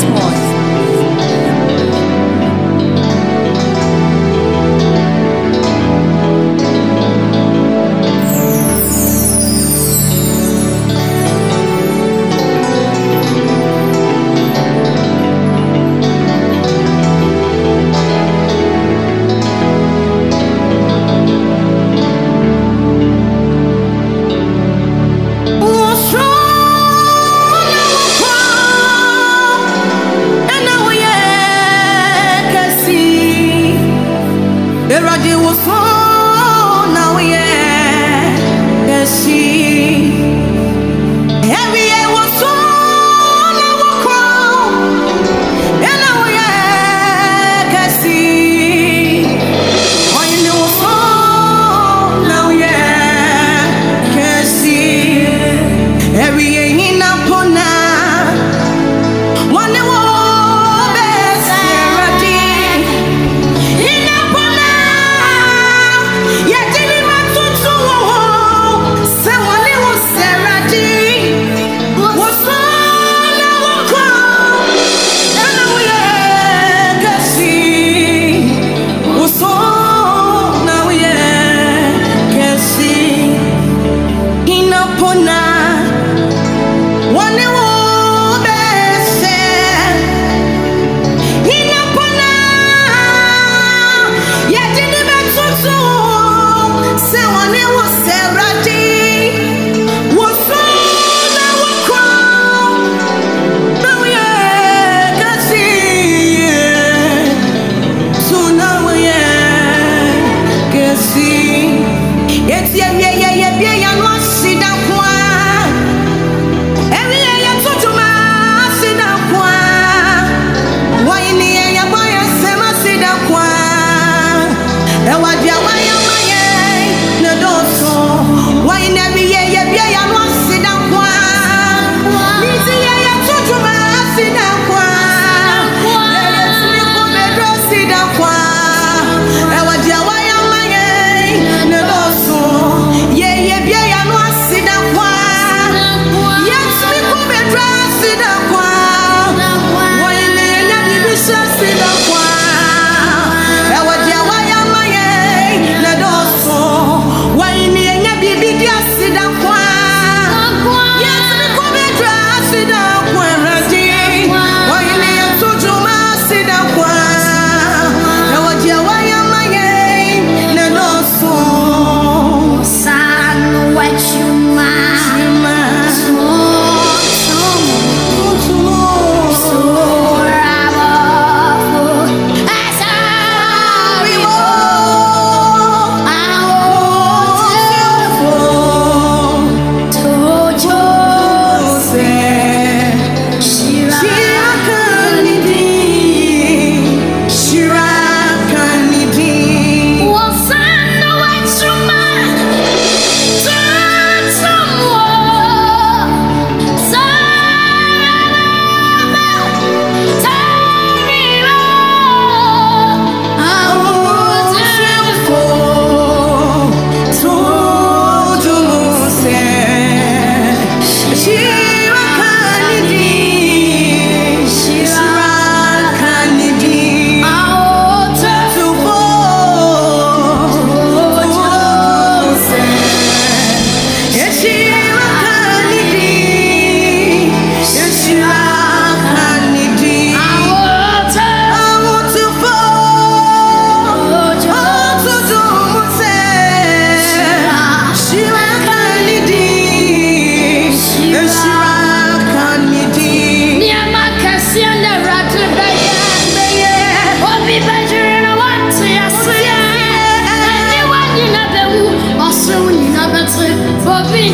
this. 给我所